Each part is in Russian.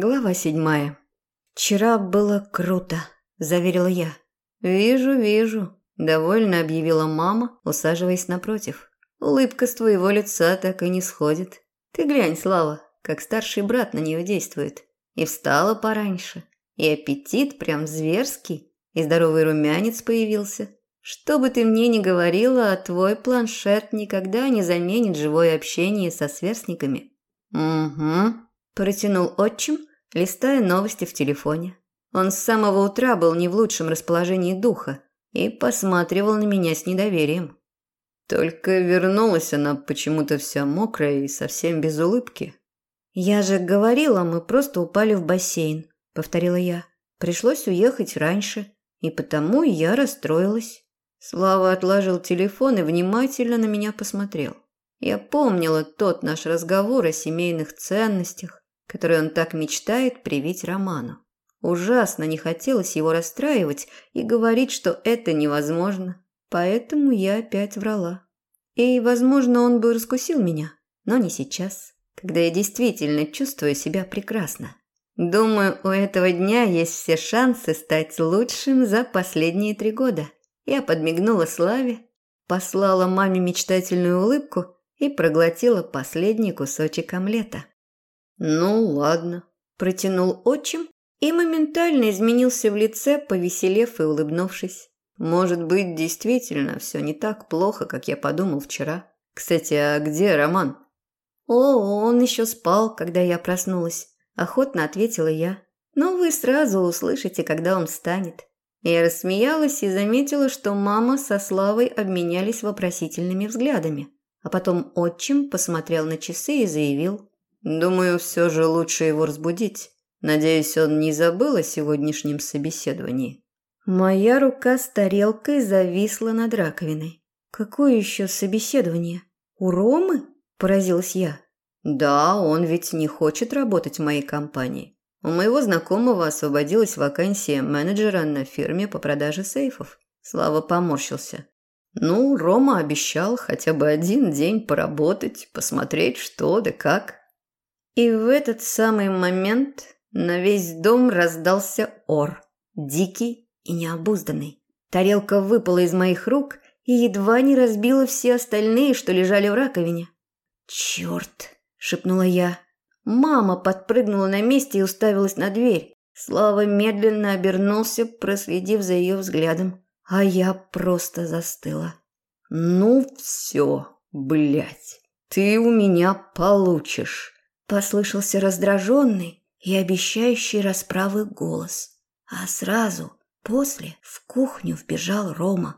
Глава седьмая. «Вчера было круто», – заверила я. «Вижу, вижу», – довольно объявила мама, усаживаясь напротив. «Улыбка с твоего лица так и не сходит. Ты глянь, Слава, как старший брат на нее действует. И встала пораньше. И аппетит прям зверский. И здоровый румянец появился. Что бы ты мне ни говорила, а твой планшет никогда не заменит живое общение со сверстниками. Угу, протянул отчим, листая новости в телефоне. Он с самого утра был не в лучшем расположении духа и посматривал на меня с недоверием. Только вернулась она почему-то вся мокрая и совсем без улыбки. «Я же говорила, мы просто упали в бассейн», – повторила я. «Пришлось уехать раньше, и потому я расстроилась». Слава отложил телефон и внимательно на меня посмотрел. Я помнила тот наш разговор о семейных ценностях, который он так мечтает привить Роману. Ужасно не хотелось его расстраивать и говорить, что это невозможно. Поэтому я опять врала. И, возможно, он бы раскусил меня, но не сейчас, когда я действительно чувствую себя прекрасно. Думаю, у этого дня есть все шансы стать лучшим за последние три года. Я подмигнула Славе, послала маме мечтательную улыбку и проглотила последний кусочек омлета. «Ну, ладно», – протянул отчим и моментально изменился в лице, повеселев и улыбнувшись. «Может быть, действительно все не так плохо, как я подумал вчера. Кстати, а где Роман?» «О, он еще спал, когда я проснулась», – охотно ответила я. «Но вы сразу услышите, когда он встанет». Я рассмеялась и заметила, что мама со Славой обменялись вопросительными взглядами. А потом отчим посмотрел на часы и заявил. «Думаю, все же лучше его разбудить. Надеюсь, он не забыл о сегодняшнем собеседовании». Моя рука с тарелкой зависла над раковиной. «Какое еще собеседование? У Ромы?» – поразилась я. «Да, он ведь не хочет работать в моей компании. У моего знакомого освободилась вакансия менеджера на фирме по продаже сейфов. Слава поморщился. Ну, Рома обещал хотя бы один день поработать, посмотреть, что да как. И в этот самый момент на весь дом раздался ор. Дикий и необузданный. Тарелка выпала из моих рук и едва не разбила все остальные, что лежали в раковине. «Черт!» – шепнула я. Мама подпрыгнула на месте и уставилась на дверь. Слава медленно обернулся, проследив за ее взглядом. А я просто застыла. «Ну все, блядь, ты у меня получишь!» Послышался раздраженный и обещающий расправы голос. А сразу после в кухню вбежал Рома.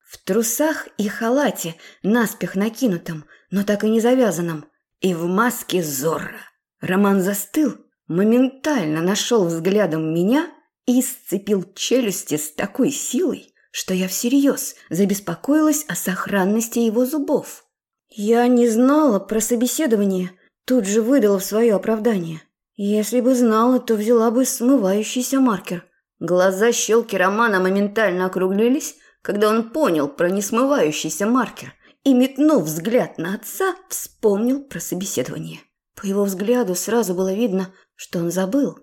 В трусах и халате, наспех накинутом, но так и не завязанном, и в маске Зорро. Роман застыл, моментально нашел взглядом меня и сцепил челюсти с такой силой, что я всерьез забеспокоилась о сохранности его зубов. Я не знала про собеседование, тут же выдала в свое оправдание. Если бы знала, то взяла бы смывающийся маркер. Глаза щелки Романа моментально округлились, когда он понял про несмывающийся маркер и, метнув взгляд на отца, вспомнил про собеседование. По его взгляду сразу было видно, что он забыл.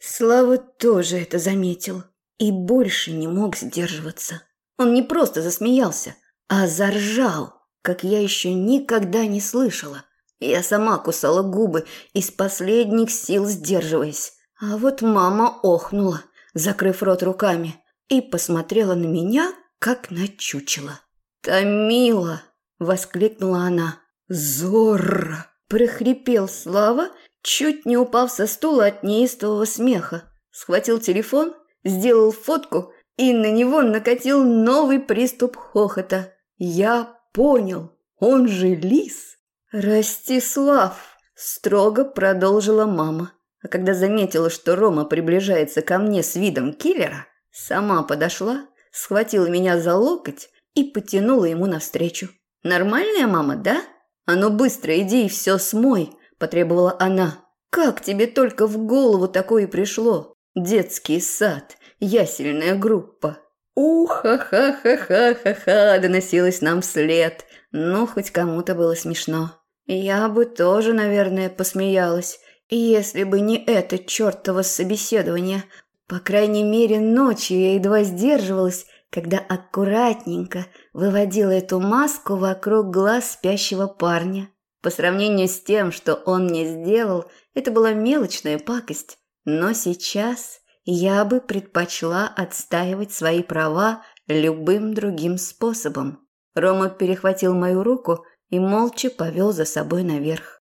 Слава тоже это заметил и больше не мог сдерживаться. Он не просто засмеялся, а заржал, как я еще никогда не слышала. Я сама кусала губы, из последних сил сдерживаясь. А вот мама охнула, закрыв рот руками, и посмотрела на меня, как на чучело. «Томила!» – воскликнула она. «Зорро!» Прохрипел Слава, чуть не упав со стула от неистового смеха. Схватил телефон, сделал фотку и на него накатил новый приступ хохота. Я понял, он же лис. Ростислав, строго продолжила мама. А когда заметила, что Рома приближается ко мне с видом киллера, сама подошла, схватила меня за локоть и потянула ему навстречу. Нормальная мама, да? «А ну быстро иди и все смой», – потребовала она. «Как тебе только в голову такое пришло? Детский сад, ясельная группа». «Уха-ха-ха-ха-ха-ха!» – доносилось нам вслед. Но хоть кому-то было смешно. Я бы тоже, наверное, посмеялась. Если бы не это чертово собеседование, по крайней мере, ночью я едва сдерживалась, когда аккуратненько выводила эту маску вокруг глаз спящего парня. По сравнению с тем, что он мне сделал, это была мелочная пакость. Но сейчас я бы предпочла отстаивать свои права любым другим способом. Рома перехватил мою руку и молча повел за собой наверх.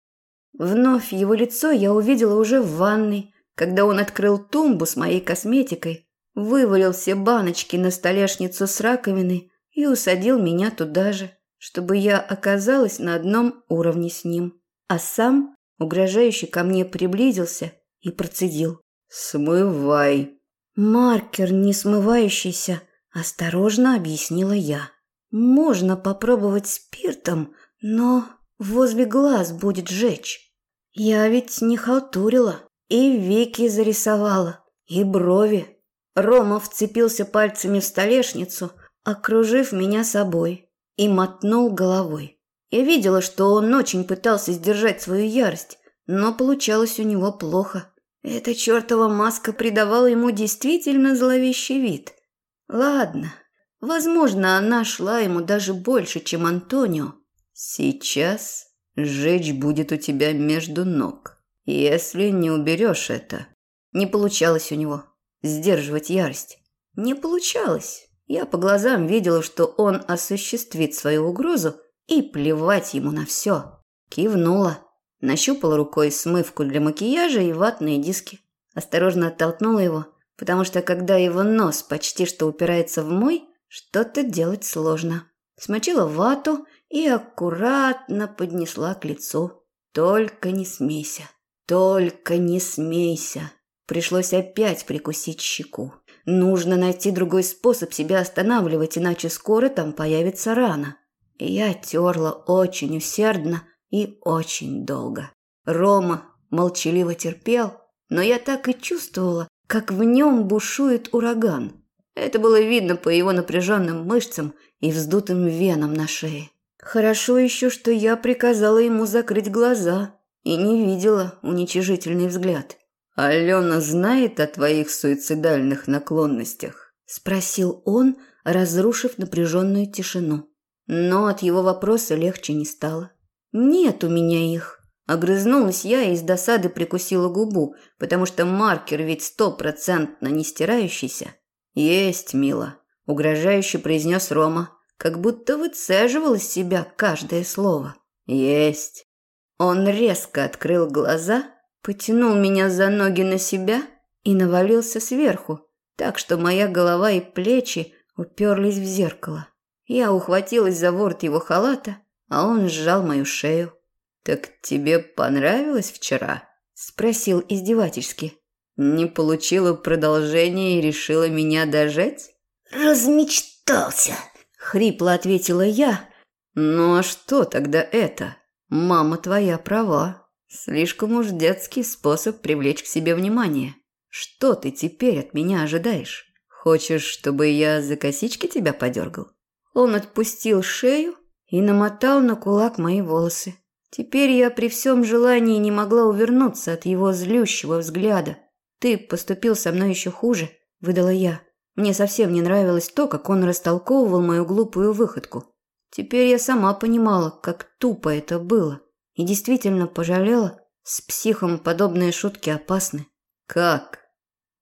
Вновь его лицо я увидела уже в ванной, когда он открыл тумбу с моей косметикой, вывалил все баночки на столешницу с раковиной и усадил меня туда же, чтобы я оказалась на одном уровне с ним. А сам, угрожающе ко мне приблизился и процедил. «Смывай». «Маркер не смывающийся», – осторожно объяснила я. «Можно попробовать спиртом, но возле глаз будет жечь. Я ведь не халтурила, и веки зарисовала, и брови». Рома вцепился пальцами в столешницу, окружив меня собой, и мотнул головой. Я видела, что он очень пытался сдержать свою ярость, но получалось у него плохо. Эта чертова маска придавала ему действительно зловещий вид. Ладно, возможно, она шла ему даже больше, чем Антонио. Сейчас сжечь будет у тебя между ног, если не уберешь это. Не получалось у него сдерживать ярость. Не получалось. Я по глазам видела, что он осуществит свою угрозу и плевать ему на все. Кивнула. Нащупала рукой смывку для макияжа и ватные диски. Осторожно оттолкнула его, потому что когда его нос почти что упирается в мой, что-то делать сложно. Смочила вату и аккуратно поднесла к лицу. Только не смейся. Только не смейся. Пришлось опять прикусить щеку. Нужно найти другой способ себя останавливать, иначе скоро там появится рана. Я терла очень усердно, и очень долго. Рома молчаливо терпел, но я так и чувствовала, как в нем бушует ураган. Это было видно по его напряженным мышцам и вздутым венам на шее. Хорошо еще, что я приказала ему закрыть глаза и не видела уничижительный взгляд. «Алена знает о твоих суицидальных наклонностях?» – спросил он, разрушив напряженную тишину. Но от его вопроса легче не стало. «Нет у меня их». Огрызнулась я и из досады прикусила губу, потому что маркер ведь стопроцентно не стирающийся. «Есть, мила», – угрожающе произнес Рома, как будто выцеживал из себя каждое слово. «Есть». Он резко открыл глаза, потянул меня за ноги на себя и навалился сверху, так что моя голова и плечи уперлись в зеркало. Я ухватилась за ворот его халата, а он сжал мою шею. «Так тебе понравилось вчера?» – спросил издевательски. «Не получила продолжения и решила меня дожать?» «Размечтался!» – хрипло ответила я. «Ну а что тогда это? Мама твоя права. Слишком уж детский способ привлечь к себе внимание. Что ты теперь от меня ожидаешь? Хочешь, чтобы я за косички тебя подергал?» Он отпустил шею и намотал на кулак мои волосы. Теперь я при всем желании не могла увернуться от его злющего взгляда. «Ты поступил со мной еще хуже», – выдала я. Мне совсем не нравилось то, как он растолковывал мою глупую выходку. Теперь я сама понимала, как тупо это было. И действительно пожалела, с психом подобные шутки опасны. «Как?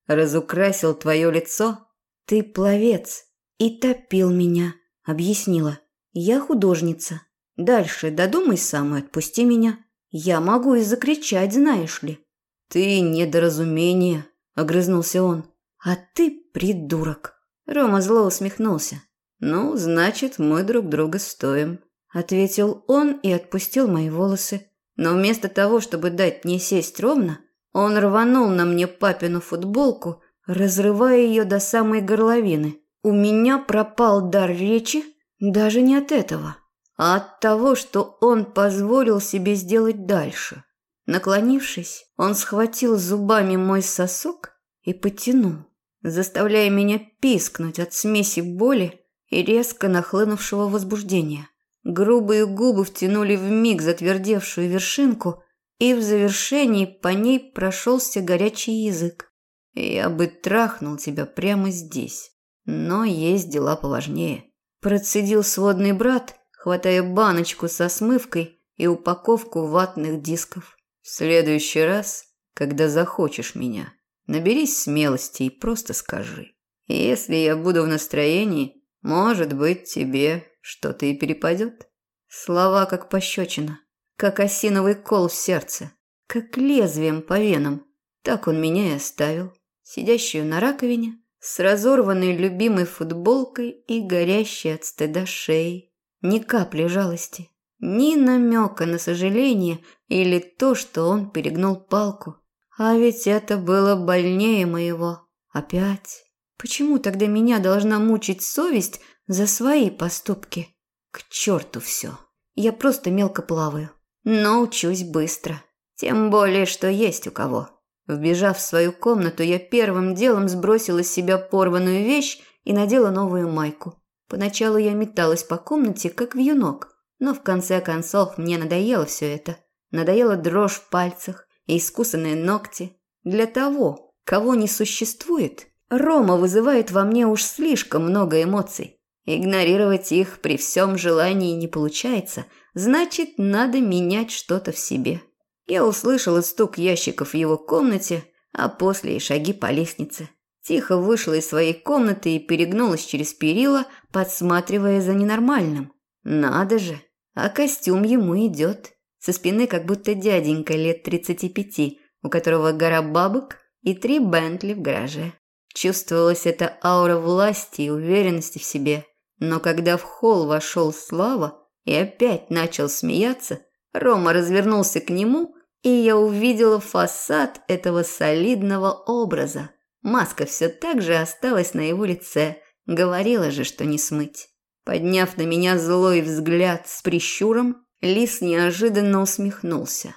Разукрасил твое лицо?» «Ты пловец и топил меня», – объяснила. Я художница. Дальше додумай сам и отпусти меня. Я могу и закричать, знаешь ли. Ты недоразумение, огрызнулся он. А ты придурок. Рома зло усмехнулся. Ну, значит, мы друг друга стоим, ответил он и отпустил мои волосы. Но вместо того, чтобы дать мне сесть ровно, он рванул на мне папину футболку, разрывая ее до самой горловины. У меня пропал дар речи, даже не от этого, а от того, что он позволил себе сделать дальше. Наклонившись, он схватил зубами мой сосок и потянул, заставляя меня пискнуть от смеси боли и резко нахлынувшего возбуждения. Грубые губы втянули в миг затвердевшую вершинку, и в завершении по ней прошелся горячий язык. Я бы трахнул тебя прямо здесь, но есть дела поважнее. Процедил сводный брат, хватая баночку со смывкой и упаковку ватных дисков. В следующий раз, когда захочешь меня, наберись смелости и просто скажи. Если я буду в настроении, может быть, тебе что-то и перепадет. Слова как пощечина, как осиновый кол в сердце, как лезвием по венам. Так он меня и оставил, сидящую на раковине, с разорванной любимой футболкой и горящей от стыда шеей. Ни капли жалости, ни намека на сожаление или то, что он перегнул палку. А ведь это было больнее моего. Опять. Почему тогда меня должна мучить совесть за свои поступки? К черту все. Я просто мелко плаваю. Но учусь быстро. Тем более, что есть у кого. Вбежав в свою комнату, я первым делом сбросила с себя порванную вещь и надела новую майку. Поначалу я металась по комнате, как вьюнок, но в конце концов мне надоело все это. Надоела дрожь в пальцах и искусанные ногти. Для того, кого не существует, Рома вызывает во мне уж слишком много эмоций. Игнорировать их при всем желании не получается, значит, надо менять что-то в себе. Я услышала стук ящиков в его комнате, а после и шаги по лестнице. Тихо вышла из своей комнаты и перегнулась через перила, подсматривая за ненормальным. Надо же, а костюм ему идет. Со спины как будто дяденька лет 35, у которого гора бабок и три Бентли в гараже. Чувствовалась эта аура власти и уверенности в себе. Но когда в холл вошел Слава и опять начал смеяться, Рома развернулся к нему, и я увидела фасад этого солидного образа. Маска все так же осталась на его лице. Говорила же, что не смыть. Подняв на меня злой взгляд с прищуром, Лис неожиданно усмехнулся.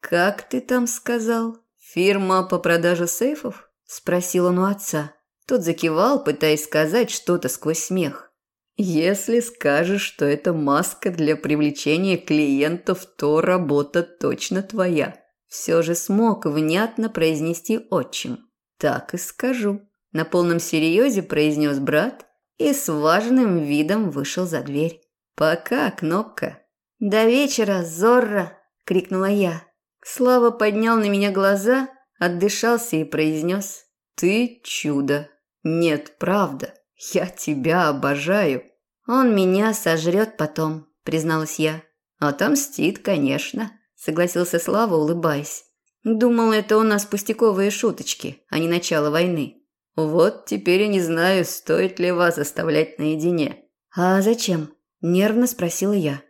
«Как ты там сказал? Фирма по продаже сейфов?» Спросил он у отца. Тот закивал, пытаясь сказать что-то сквозь смех. «Если скажешь, что это маска для привлечения клиентов, то работа точно твоя». Все же смог внятно произнести отчим. «Так и скажу». На полном серьезе произнес брат и с важным видом вышел за дверь. «Пока, Кнопка». «До вечера, Зорро!» – крикнула я. Слава поднял на меня глаза – Отдышался и произнес «Ты чудо! Нет, правда, я тебя обожаю!» «Он меня сожрет потом», – призналась я. «Отомстит, конечно», – согласился Слава, улыбаясь. «Думал, это у нас пустяковые шуточки, а не начало войны. Вот теперь я не знаю, стоит ли вас оставлять наедине». «А зачем?» – нервно спросила я.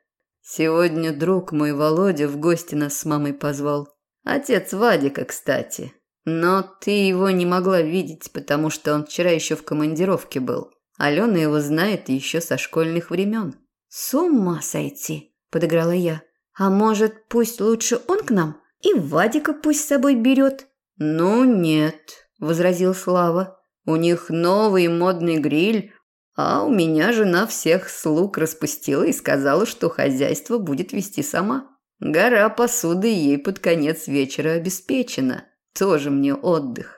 «Сегодня друг мой Володя в гости нас с мамой позвал. Отец Вадика, кстати. Но ты его не могла видеть, потому что он вчера еще в командировке был. Алена его знает еще со школьных времен. «С ума сойти!» – подыграла я. «А может, пусть лучше он к нам? И Вадика пусть с собой берет?» «Ну нет», – возразил Слава. «У них новый модный гриль, а у меня жена всех слуг распустила и сказала, что хозяйство будет вести сама». Гора посуды ей под конец вечера обеспечена. Тоже мне отдых.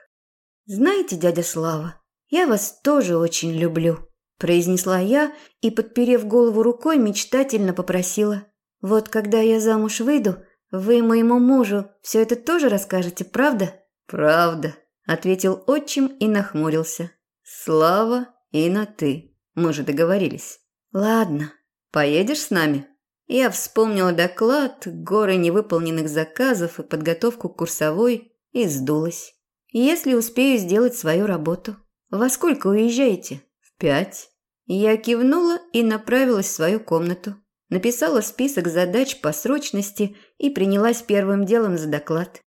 «Знаете, дядя Слава, я вас тоже очень люблю», – произнесла я и, подперев голову рукой, мечтательно попросила. «Вот когда я замуж выйду, вы моему мужу все это тоже расскажете, правда?» «Правда», – ответил отчим и нахмурился. «Слава и на «ты». Мы же договорились». «Ладно. Поедешь с нами?» Я вспомнила доклад, горы невыполненных заказов и подготовку к курсовой и сдулась. Если успею сделать свою работу. Во сколько уезжаете? В пять. Я кивнула и направилась в свою комнату. Написала список задач по срочности и принялась первым делом за доклад.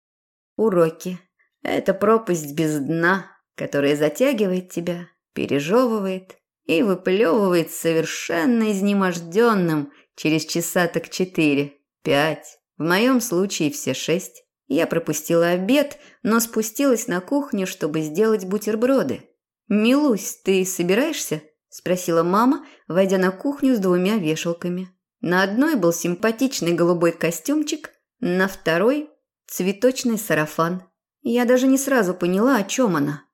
Уроки. Это пропасть без дна, которая затягивает тебя, пережевывает и выплевывает совершенно изнеможденным – Через часа так четыре, пять, в моем случае все шесть. Я пропустила обед, но спустилась на кухню, чтобы сделать бутерброды. «Милусь, ты собираешься?» – спросила мама, войдя на кухню с двумя вешалками. На одной был симпатичный голубой костюмчик, на второй цветочный сарафан. Я даже не сразу поняла, о чем она.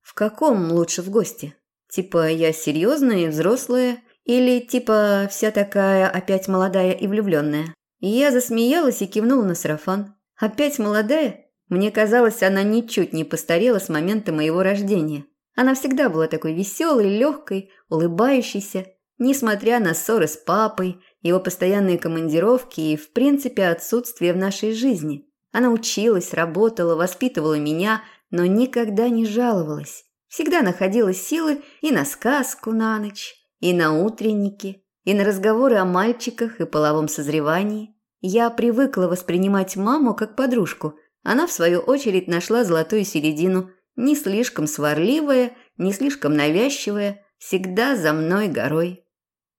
В каком лучше в гости? Типа я серьезная и взрослая, или типа вся такая опять молодая и влюбленная? Я засмеялась и кивнула на сарафан. Опять молодая? Мне казалось, она ничуть не постарела с момента моего рождения. Она всегда была такой веселой, легкой, улыбающейся, несмотря на ссоры с папой, его постоянные командировки и, в принципе, отсутствие в нашей жизни. Она училась, работала, воспитывала меня, но никогда не жаловалась. Всегда находила силы и на сказку на ночь, и на утренники, и на разговоры о мальчиках и половом созревании. Я привыкла воспринимать маму как подружку. Она, в свою очередь, нашла золотую середину, не слишком сварливая, не слишком навязчивая, всегда за мной горой.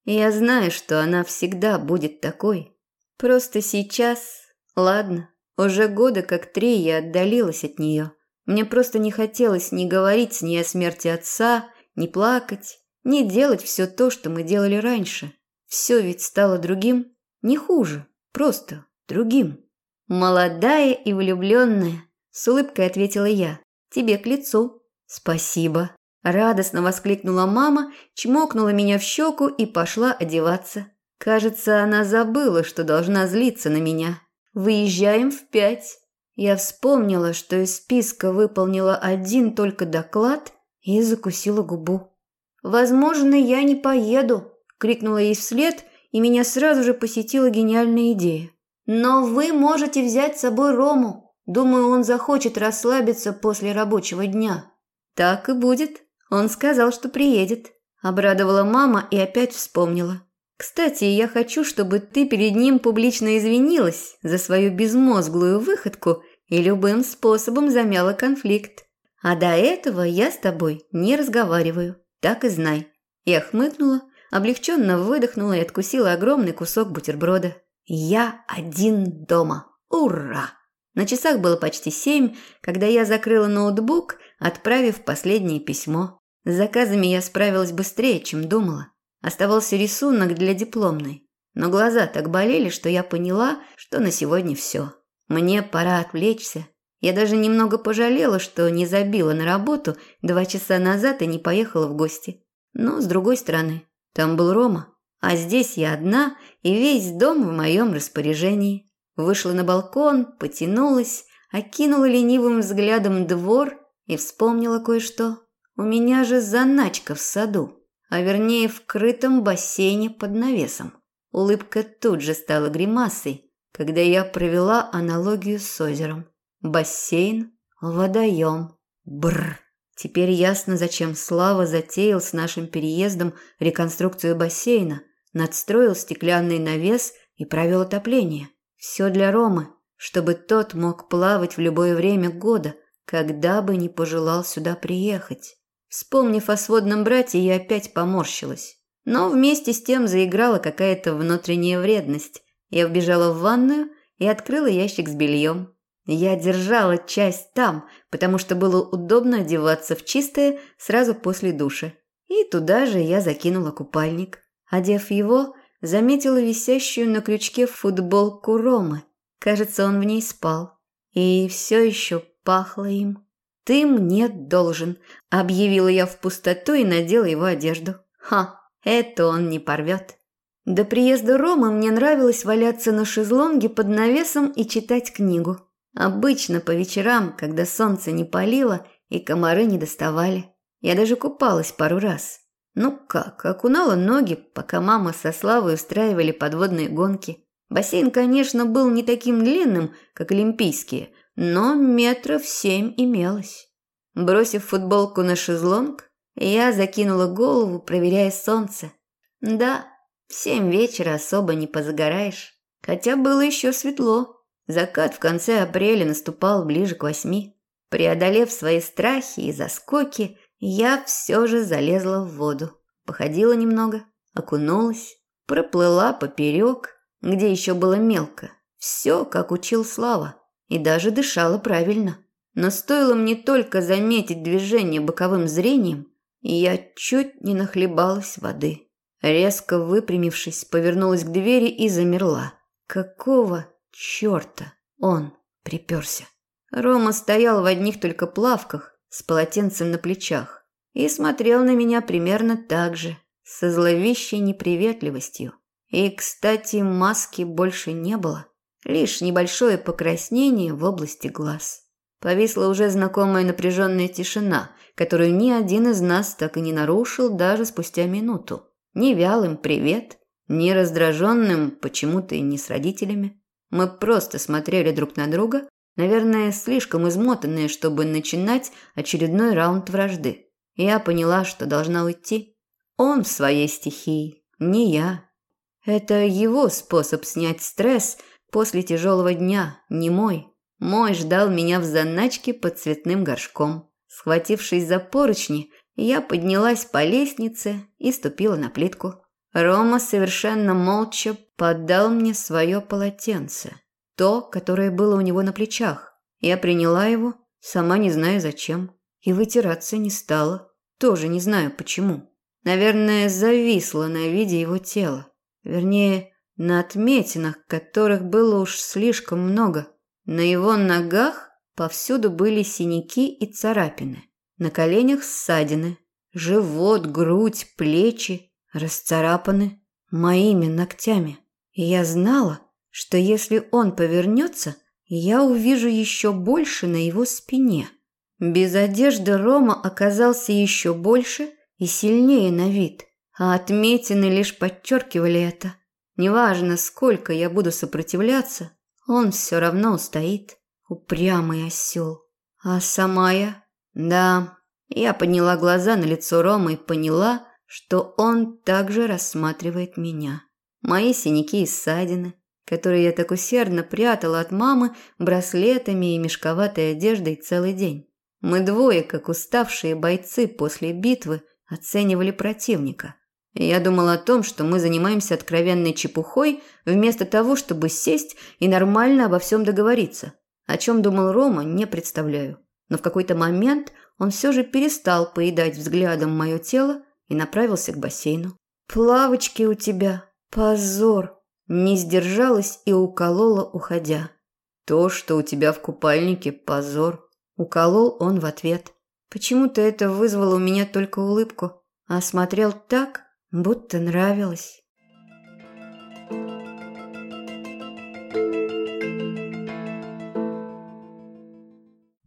Я знаю, что она всегда будет такой. Просто сейчас... Ладно, уже года как три я отдалилась от нее. Мне просто не хотелось ни говорить с ней о смерти отца, ни плакать, ни делать все то, что мы делали раньше. Все ведь стало другим, не хуже, просто другим. «Молодая и влюбленная», – с улыбкой ответила я. «Тебе к лицу». «Спасибо», Радостно воскликнула мама, чмокнула меня в щеку и пошла одеваться. Кажется, она забыла, что должна злиться на меня. Выезжаем в пять. Я вспомнила, что из списка выполнила один только доклад и закусила губу. «Возможно, я не поеду», – крикнула ей вслед, и меня сразу же посетила гениальная идея. «Но вы можете взять с собой Рому. Думаю, он захочет расслабиться после рабочего дня». «Так и будет», он сказал, что приедет. Обрадовала мама и опять вспомнила. Кстати, я хочу, чтобы ты перед ним публично извинилась за свою безмозглую выходку и любым способом замяла конфликт. А до этого я с тобой не разговариваю, так и знай. Я хмыкнула, облегченно выдохнула и откусила огромный кусок бутерброда. Я один дома. Ура! На часах было почти семь, когда я закрыла ноутбук, отправив последнее письмо. С заказами я справилась быстрее, чем думала. Оставался рисунок для дипломной. Но глаза так болели, что я поняла, что на сегодня все. Мне пора отвлечься. Я даже немного пожалела, что не забила на работу два часа назад и не поехала в гости. Но, с другой стороны, там был Рома, а здесь я одна, и весь дом в моем распоряжении. Вышла на балкон, потянулась, окинула ленивым взглядом двор и вспомнила кое-что. У меня же заначка в саду, а вернее в крытом бассейне под навесом. Улыбка тут же стала гримасой, когда я провела аналогию с озером. Бассейн, водоем. Бррр. Теперь ясно, зачем Слава затеял с нашим переездом реконструкцию бассейна, надстроил стеклянный навес и провел отопление. Все для Ромы, чтобы тот мог плавать в любое время года, когда бы не пожелал сюда приехать. Вспомнив о сводном брате, я опять поморщилась. Но вместе с тем заиграла какая-то внутренняя вредность. Я вбежала в ванную и открыла ящик с бельем. Я держала часть там, потому что было удобно одеваться в чистое сразу после душа. И туда же я закинула купальник. Одев его, заметила висящую на крючке футболку Ромы. Кажется, он в ней спал. И все еще пахло им. «Ты мне должен», – объявила я в пустоту и надела его одежду. Ха, это он не порвет. До приезда Ромы мне нравилось валяться на шезлонге под навесом и читать книгу. Обычно по вечерам, когда солнце не палило и комары не доставали. Я даже купалась пару раз. Ну как, окунала ноги, пока мама со Славой устраивали подводные гонки. Бассейн, конечно, был не таким длинным, как олимпийские, но метров семь имелось. Бросив футболку на шезлонг, я закинула голову, проверяя солнце. Да, в семь вечера особо не позагораешь, хотя было еще светло. Закат в конце апреля наступал ближе к восьми. Преодолев свои страхи и заскоки, я все же залезла в воду. Походила немного, окунулась, проплыла поперек, где еще было мелко. Все, как учил Слава и даже дышала правильно. Но стоило мне только заметить движение боковым зрением, и я чуть не нахлебалась воды. Резко выпрямившись, повернулась к двери и замерла. Какого черта он приперся. Рома стоял в одних только плавках, с полотенцем на плечах, и смотрел на меня примерно так же, со зловещей неприветливостью. И, кстати, маски больше не было, лишь небольшое покраснение в области глаз. Повисла уже знакомая напряженная тишина, которую ни один из нас так и не нарушил даже спустя минуту. Ни вялым «привет», ни раздраженным почему-то и не с родителями. Мы просто смотрели друг на друга, наверное, слишком измотанные, чтобы начинать очередной раунд вражды. Я поняла, что должна уйти. Он в своей стихии, не я. Это его способ снять стресс после тяжелого дня, не мой. Ждал меня в заначке под цветным горшком. Схватившись за поручни, я поднялась по лестнице и ступила на плитку. Рома совершенно молча подал мне свое полотенце. То, которое было у него на плечах. Я приняла его, сама не знаю зачем. И вытираться не стала. Тоже не знаю почему. Наверное, зависла на виде его тела. Вернее, на отметинах, которых было уж слишком много. На его ногах повсюду были синяки и царапины. На коленях ссадины. Живот, грудь, плечи расцарапаны моими ногтями. И я знала, что если он повернется, я увижу еще больше на его спине. Без одежды Рома оказался еще больше и сильнее на вид, а отметины лишь подчеркивали это. Неважно, сколько я буду сопротивляться, он все равно устоит. Упрямый осел. А сама я? Да, я подняла глаза на лицо Ромы и поняла, что он также рассматривает меня. Мои синяки и ссадины, которые я так усердно прятала от мамы браслетами и мешковатой одеждой целый день. Мы двое, как уставшие бойцы после битвы, оценивали противника. Я думала о том, что мы занимаемся откровенной чепухой, вместо того, чтобы сесть и нормально обо всем договориться. О чем думал Рома, не представляю. Но в какой-то момент он все же перестал поедать взглядом мое тело и направился к бассейну. «Плавочки у тебя! Позор!» Не сдержалась и уколола, уходя. «То, что у тебя в купальнике, позор!» Уколол он в ответ. Почему-то это вызвало у меня только улыбку, а смотрел так, будто нравилось.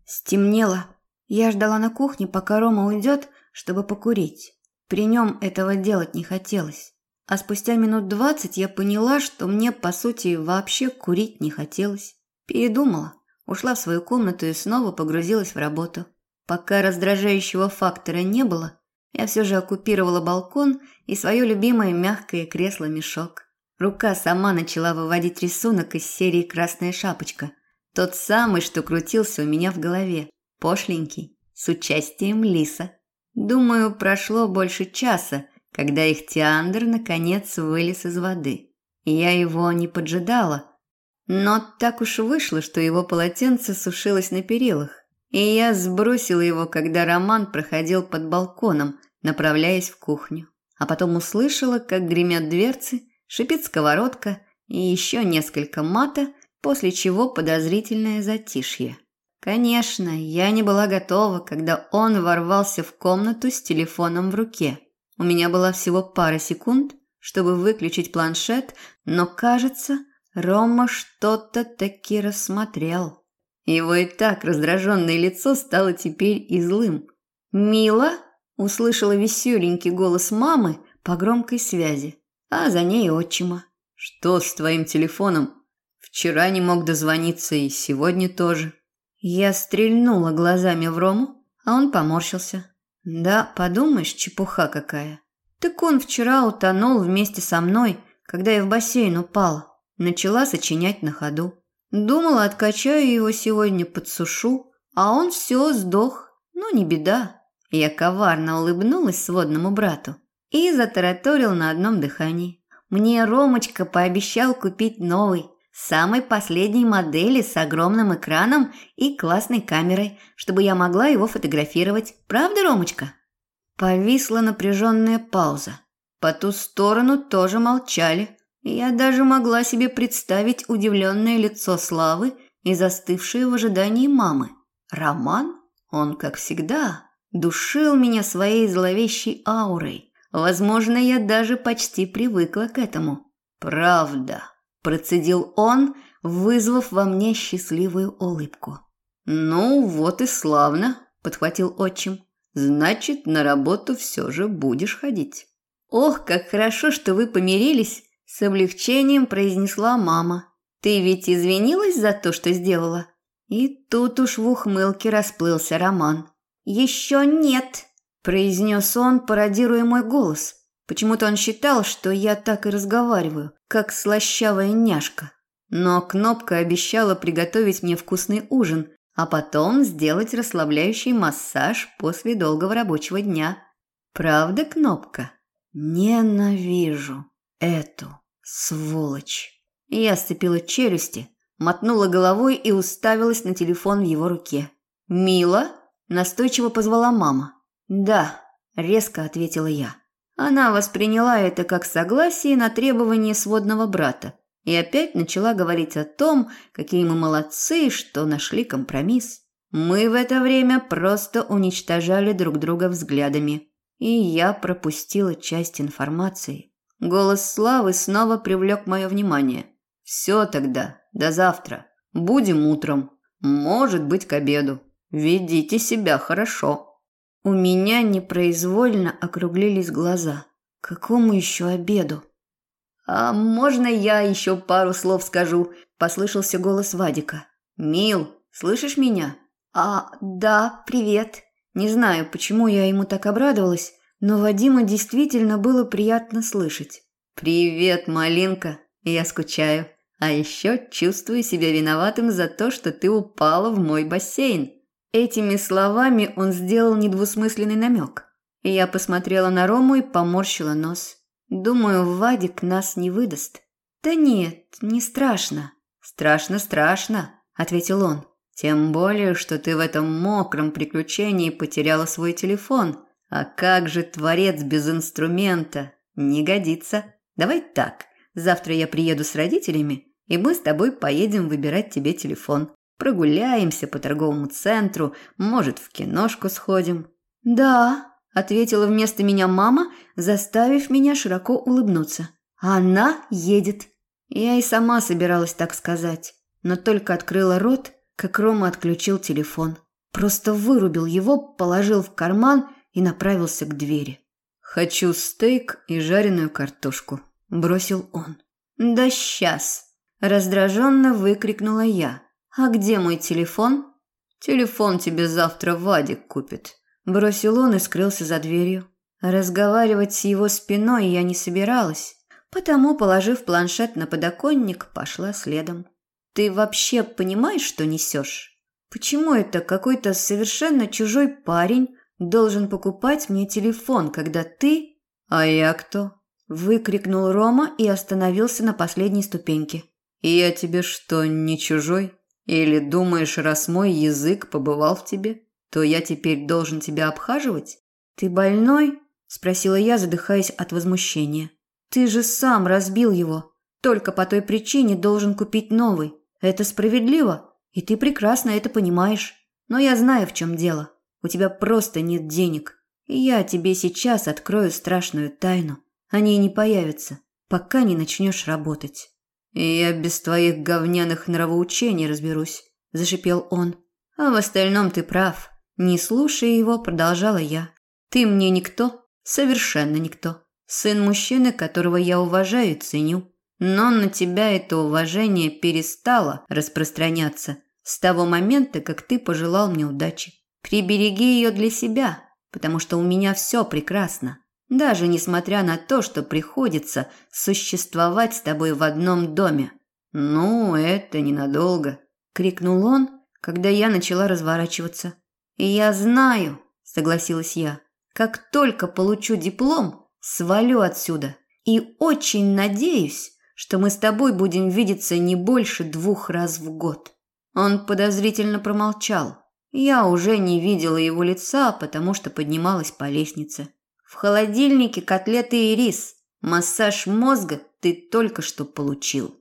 Стемнело. Я ждала на кухне, пока Рома уйдет, чтобы покурить. При нем этого делать не хотелось. А спустя минут двадцать я поняла, что мне, по сути, вообще курить не хотелось. Передумала, ушла в свою комнату и снова погрузилась в работу. Пока раздражающего фактора не было, я все же оккупировала балкон и свое любимое мягкое кресло-мешок. Рука сама начала выводить рисунок из серии «Красная шапочка». Тот самый, что крутился у меня в голове. Пошленький, с участием Лиса. Думаю, прошло больше часа, когда их Тиандр наконец вылез из воды. Я его не поджидала, но так уж вышло, что его полотенце сушилось на перилах, и я сбросила его, когда Роман проходил под балконом, направляясь в кухню. А потом услышала, как гремят дверцы, шипит сковородка и еще несколько мата, после чего подозрительное затишье. Конечно, я не была готова, когда он ворвался в комнату с телефоном в руке. У меня была всего пара секунд, чтобы выключить планшет, но, кажется, Рома что-то таки рассмотрел. Его и так раздраженное лицо стало теперь и злым. «Мила?» – услышала веселенький голос мамы по громкой связи, а за ней отчима. «Что с твоим телефоном? Вчера не мог дозвониться и сегодня тоже». Я стрельнула глазами в Рому, а он поморщился. Да, подумаешь, чепуха какая. Так он вчера утонул вместе со мной, когда я в бассейн упала. Начала сочинять на ходу. Думала, откачаю его сегодня, подсушу, а он все, сдох. Ну, не беда. Я коварно улыбнулась сводному брату и затараторил на одном дыхании. Мне Ромочка пообещал купить новый, самой последней модели с огромным экраном и классной камерой, чтобы я могла его фотографировать. Правда, Ромочка? Повисла напряженная пауза. По ту сторону тоже молчали. Я даже могла себе представить удивленное лицо Славы, и застывшая в ожидании мамы. Роман, он, как всегда, душил меня своей зловещей аурой. Возможно, я даже почти привыкла к этому. «Правда», – процедил он, вызвав во мне счастливую улыбку. «Ну, вот и славно», – подхватил отчим. «Значит, на работу все же будешь ходить». «Ох, как хорошо, что вы помирились!» – с облегчением произнесла мама. «Ты ведь извинилась за то, что сделала?» И тут уж в ухмылке расплылся Роман. «Еще нет», – произнес он, пародируя мой голос. Почему-то он считал, что я так и разговариваю, как слащавая няшка. Но Кнопка обещала приготовить мне вкусный ужин, а потом сделать расслабляющий массаж после долгого рабочего дня. Правда, Кнопка? Ненавижу эту сволочь. Я сцепила челюсти, мотнула головой и уставилась на телефон в его руке. «Мила?» – настойчиво позвала мама. «Да», – резко ответила я. Она восприняла это как согласие на требование сводного брата и опять начала говорить о том, какие мы молодцы, что нашли компромисс. Мы в это время просто уничтожали друг друга взглядами, и я пропустила часть информации. Голос Славы снова привлек мое внимание. «Все тогда, до завтра. Будем утром. Может быть, к обеду. Ведите себя хорошо». У меня непроизвольно округлились глаза. Какому еще обеду? «А можно я еще пару слов скажу?» – послышался голос Вадика. «Мил, слышишь меня?» «А, да, привет». Не знаю, почему я ему так обрадовалась, но Вадима действительно было приятно слышать. «Привет, малинка, я скучаю. А еще чувствую себя виноватым за то, что ты упала в мой бассейн». Этими словами он сделал недвусмысленный намек. Я посмотрела на Рому и поморщила нос. Думаю, Вадик нас не выдаст. Да нет, не страшно. Страшно, страшно, ответил он. Тем более, что ты в этом мокром приключении потеряла свой телефон. А как же творец без инструмента? Не годится. Давай так. Завтра я приеду с родителями, и мы с тобой поедем выбирать тебе телефон. Прогуляемся по торговому центру, может, в киношку сходим. Да, ответила вместо меня мама, заставив меня широко улыбнуться. Она едет. Я и сама собиралась так сказать, но только открыла рот, как Рома отключил телефон. Просто вырубил его, положил в карман и направился к двери. «Хочу стейк и жареную картошку», – бросил он. «Да сейчас!» – раздраженно выкрикнула я. «А где мой телефон?» «Телефон тебе завтра Вадик купит», – бросил он и скрылся за дверью. Разговаривать с его спиной я не собиралась, потому, положив планшет на подоконник, пошла следом. «Ты вообще понимаешь, что несешь? Почему это какой-то совершенно чужой парень должен покупать мне телефон, когда ты...» «А я кто?» – выкрикнул Рома и остановился на последней ступеньке. «Я тебе что, не чужой?» Или думаешь, раз мой язык побывал в тебе, то я теперь должен тебя обхаживать? Ты больной? спросила я, задыхаясь от возмущения. Ты же сам разбил его. Только по той причине должен купить новый. Это справедливо, и ты прекрасно это понимаешь. Но я знаю, в чем дело. У тебя просто нет денег. И я тебе сейчас открою страшную тайну. Они не появятся, пока не начнешь работать. «Я без твоих говняных нравоучений разберусь», – зашипел он. «А в остальном ты прав. Не слушая его, продолжала я. Ты мне никто, совершенно никто. Сын мужчины, которого я уважаю и ценю. Но на тебя это уважение перестало распространяться с того момента, как ты пожелал мне удачи. Прибереги ее для себя, потому что у меня все прекрасно даже несмотря на то, что приходится существовать с тобой в одном доме. Ну, это ненадолго, крикнул он, когда я начала разворачиваться. Я знаю, согласилась я. Как только получу диплом, свалю отсюда. И очень надеюсь, что мы с тобой будем видеться не больше двух раз в год. Он подозрительно промолчал. Я уже не видела его лица, потому что поднималась по лестнице. Холодильнике котлеты и рис. Массаж мозга ты только что получил.